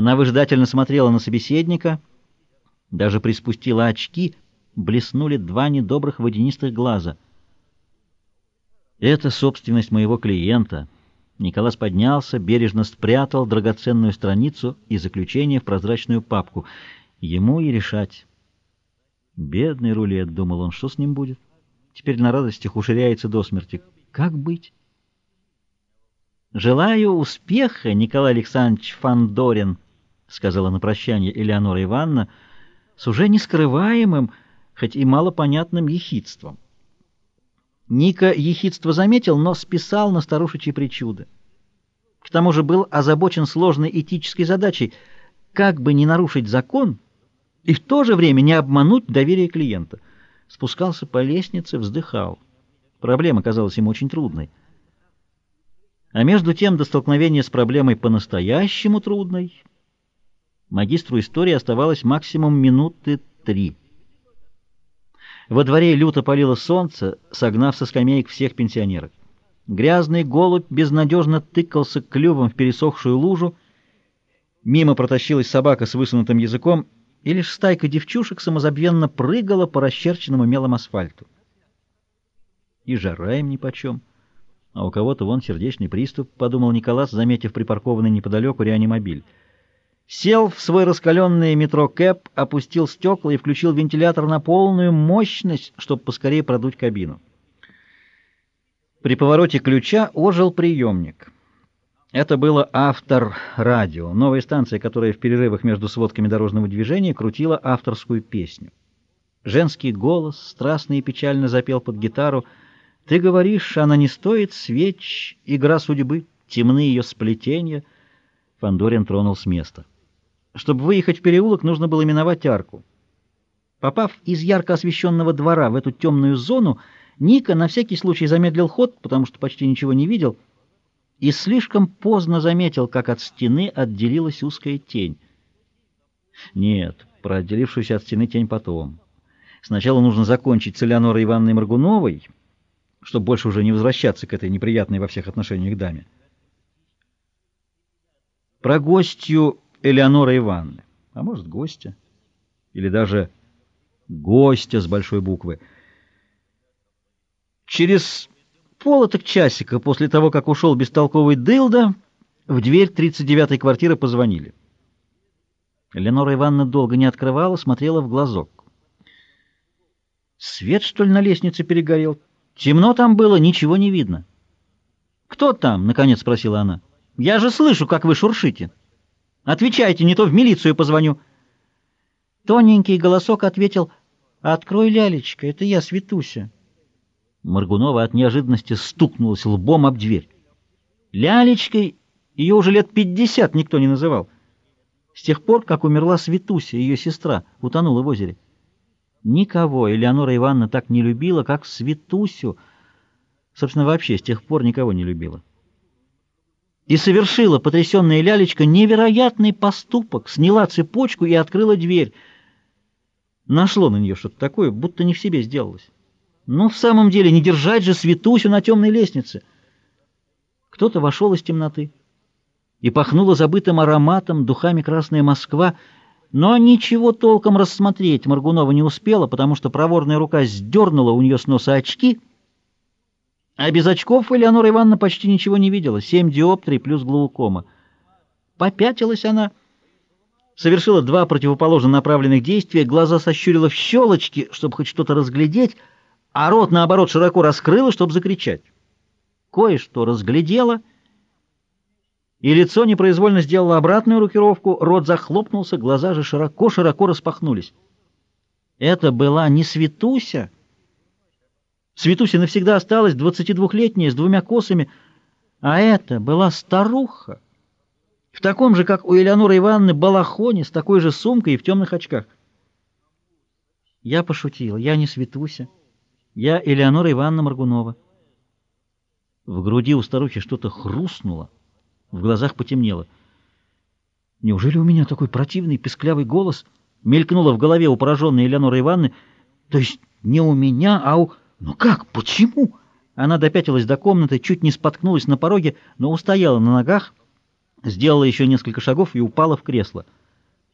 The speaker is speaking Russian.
Она выжидательно смотрела на собеседника, даже приспустила очки, блеснули два недобрых водянистых глаза. «Это собственность моего клиента». Николас поднялся, бережно спрятал драгоценную страницу и заключение в прозрачную папку. Ему и решать. «Бедный рулет», — думал он, — «что с ним будет? Теперь на радостях уширяется до смерти. Как быть?» «Желаю успеха, Николай Александрович Фандорин», — сказала на прощание Элеонора Ивановна, с уже нескрываемым, хоть и малопонятным ехидством. Ника ехидство заметил, но списал на старушечьи причуды. К тому же был озабочен сложной этической задачей, как бы не нарушить закон и в то же время не обмануть доверие клиента. Спускался по лестнице, вздыхал. Проблема казалась ему очень трудной. А между тем до столкновения с проблемой по-настоящему трудной магистру истории оставалось максимум минуты три. Во дворе люто палило солнце, согнав со скамеек всех пенсионерок. Грязный голубь безнадежно тыкался клювом в пересохшую лужу. Мимо протащилась собака с высунутым языком, и лишь стайка девчушек самозабвенно прыгала по расчерченному мелом асфальту. И жара им нипочем. А у кого-то вон сердечный приступ, — подумал Николас, заметив припаркованный неподалеку реанимобиль. Сел в свой раскаленный метро Кэп, опустил стекла и включил вентилятор на полную мощность, чтобы поскорее продуть кабину. При повороте ключа ожил приемник. Это было автор радио, новая станция, которая в перерывах между сводками дорожного движения крутила авторскую песню. Женский голос страстно и печально запел под гитару «Ты говоришь, она не стоит свеч, игра судьбы, темны ее сплетения». Фандорин тронул с места. Чтобы выехать в переулок, нужно было миновать арку. Попав из ярко освещенного двора в эту темную зону, Ника на всякий случай замедлил ход, потому что почти ничего не видел, и слишком поздно заметил, как от стены отделилась узкая тень. Нет, про отделившуюся от стены тень потом. Сначала нужно закончить с Элеонорой Ивановной Маргуновой, чтобы больше уже не возвращаться к этой неприятной во всех отношениях даме. Про гостью Элеонора Ивановны, а может, гостя, или даже гостя с большой буквы. Через полоток часика после того, как ушел бестолковый дылда, в дверь 39-й квартиры позвонили. Элеонора Ивановна долго не открывала, смотрела в глазок. Свет, что ли, на лестнице перегорел? Темно там было, ничего не видно. «Кто там?» — наконец спросила она. «Я же слышу, как вы шуршите». Отвечайте, не то в милицию позвоню. Тоненький голосок ответил, «Открой, лялечка, это я, Светуся». Маргунова от неожиданности стукнулась лбом об дверь. Лялечкой ее уже лет пятьдесят никто не называл. С тех пор, как умерла Светуся, ее сестра, утонула в озере. Никого Элеонора Ивановна так не любила, как Светусю. Собственно, вообще с тех пор никого не любила и совершила потрясенная лялечка невероятный поступок, сняла цепочку и открыла дверь. Нашло на нее что-то такое, будто не в себе сделалось. Но в самом деле не держать же Светусю на темной лестнице. Кто-то вошел из темноты и пахнуло забытым ароматом, духами «Красная Москва», но ничего толком рассмотреть Маргунова не успела, потому что проворная рука сдернула у нее с носа очки — а без очков Элеонора Ивановна почти ничего не видела. Семь диоптрий плюс глаукома. Попятилась она, совершила два противоположно направленных действия, глаза сощурила в щелочки, чтобы хоть что-то разглядеть, а рот, наоборот, широко раскрыла, чтобы закричать. Кое-что разглядела, и лицо непроизвольно сделало обратную рокировку, рот захлопнулся, глаза же широко-широко распахнулись. Это была не Светуся, Светуся навсегда осталась двадцатидвухлетняя, с двумя косами, а это была старуха, в таком же, как у Элеоноры Ивановны, балахоне, с такой же сумкой и в темных очках. Я пошутила, я не Светуся, я Элеонора Ивановна Маргунова. В груди у старухи что-то хрустнуло, в глазах потемнело. Неужели у меня такой противный, песклявый голос? Мелькнуло в голове у пораженной Элеоноры Ивановны. То есть не у меня, а у... «Но как? Почему?» Она допятилась до комнаты, чуть не споткнулась на пороге, но устояла на ногах, сделала еще несколько шагов и упала в кресло —